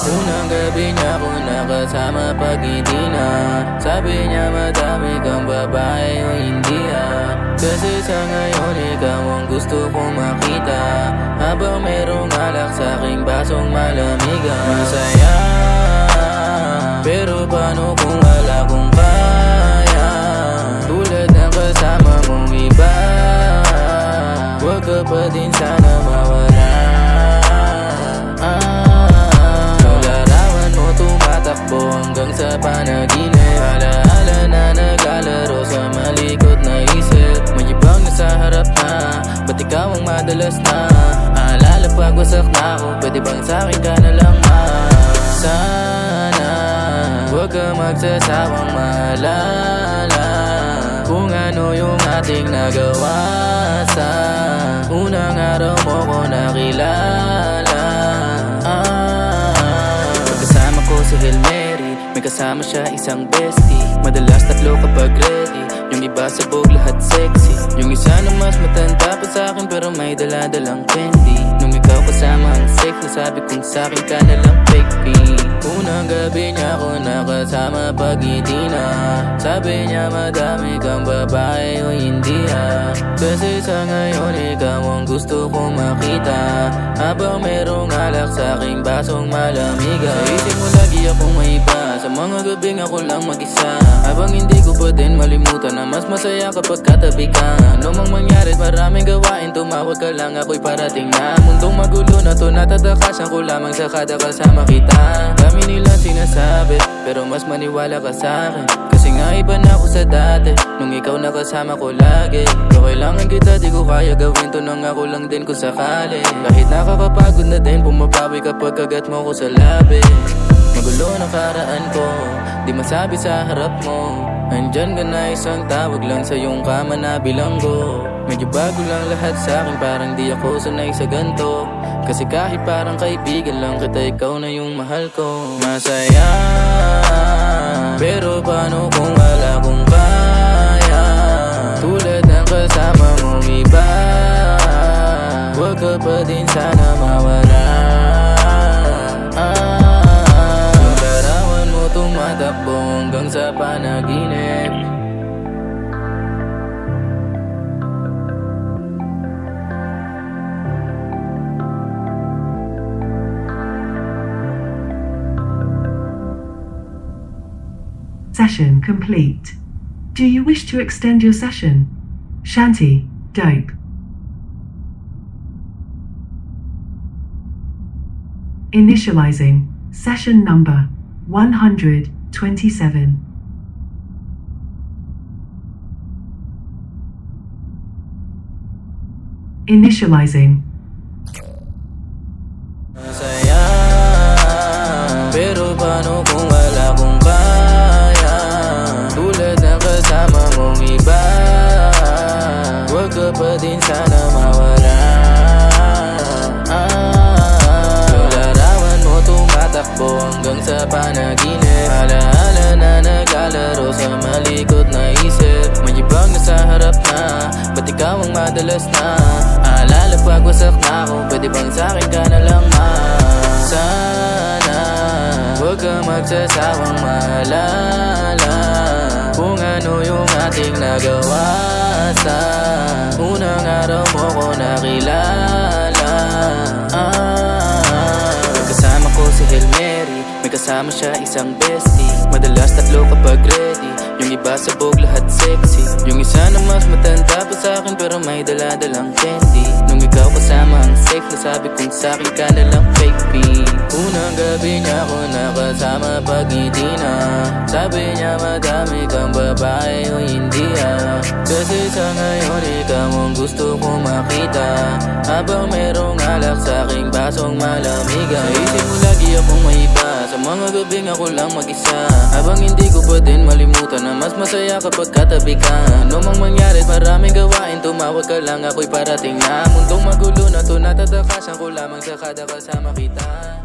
Unang gabi niya ako nakasama pag hindi na. Sabi niya madami kang babae o hindi ah. Kasi sa ngayon ikaw ang gusto kong makita. Habang merong alak sa aking basong malamigan Masaya. Pero paano kung wala kong kaya? Tulad ng kasama mong iba. Huwag ka pa din sana mawala hanggang sa panaginip. Alaala na naglalaro sa malikot na isip. May ibang nasa harap na Ba't ikaw ang madalas na? Aalala pag wasak na ako Pwede bang sa'kin ka na lang ma? Sana Huwag ka magsasawang maalala Kung ano yung ating nagawa Sa unang araw mo ko nakilala kasama siya isang bestie. Madalas tatlo kapag ready. Yung iba sabog lahat sexy. Yung isa na mas matanda pa sa akin Pero may daladalang candy Nung ikaw kasama ang safe Nasabi kong sa'kin ka na lang fake pee Unang gabi niya ako nakasama pag hindi na. Sabi niya madami kang babae o hindi ah Kasi sa ngayon ikaw ang gusto kong makita. Habang merong alak sa aking basong malamigan Sa isip mo lagi akong may iba mga gabing ako lang mag-isa. Habang hindi ko pa din malimutan na mas masaya kapag katabi ka. Ano mang mangyari maraming gawain Tumawag ka lang ako'y parating na. Mundong magulo na to natatakasan ko lamang sa kada kasama kita. Dami nila sinasabi Pero mas maniwala ka sa akin. Kasi nga iba na ako sa dati Nung ikaw nakasama ko lagi. Kung kailangan kita di ko kaya gawin to Nang ako lang din kung sakali. Kahit nakakapagod na din Pumapawi kapag kagat mo ko sa labi Magulo na karaan ko Di masabi sa harap mo. Andyan ka na isang tawag lang sa iyong kama na bilanggo. Medyo bago lang lahat sa akin Parang di ako sanay sa ganto. Kasi kahit parang kaibigan lang kita Ikaw na yung mahal ko. Masaya Pero paano kung wala kong kaya Session complete. Do you wish to extend your session? Shanty, dope. Initializing session number 127. Initializing ka pa din sana mawala. Ah, larawan mo tumatakbo hanggang sa panaginip. Alaala na naglalaro sa malikot na isip. May ibang nasa harap na Ba't ikaw ang madalas na? Aalala pag wasak na ako Pwede bang sa'kin ka na lang ka magsasawang maalala. Kung ano yung ating nagawa Sa unang araw mo ko nakilala. Ah, Kasama ko si Hail Mary. May kasama siya isang bestie. Madalas tatlo kapag ready. Yung iba sabog lahat sexy. Yung isa na mas matanda pa sa akin Pero may daladalang candy. Nung ikaw kasama ang safe Nasabi kong sa'kin ka na lang fake pee Unang gabi niya ako nakasama pag hindi na. Sabi niya madami kang babae o hindi ah. Kasi sa ngayon ikaw ang gusto kong makita. Habang merong alak sa aking basong malamigan Sa isip mo lagi akong may iba. Sa mga gabing ako lang mag-isa. Habang hindi ko pa din malimutan Na mas masaya kapag katabi ka. Ano mang mangyari maraming gawain Tumawag ka lang ako'y parating na. Mundong magulo na to natatakasan ko lamang sa kada kasama kita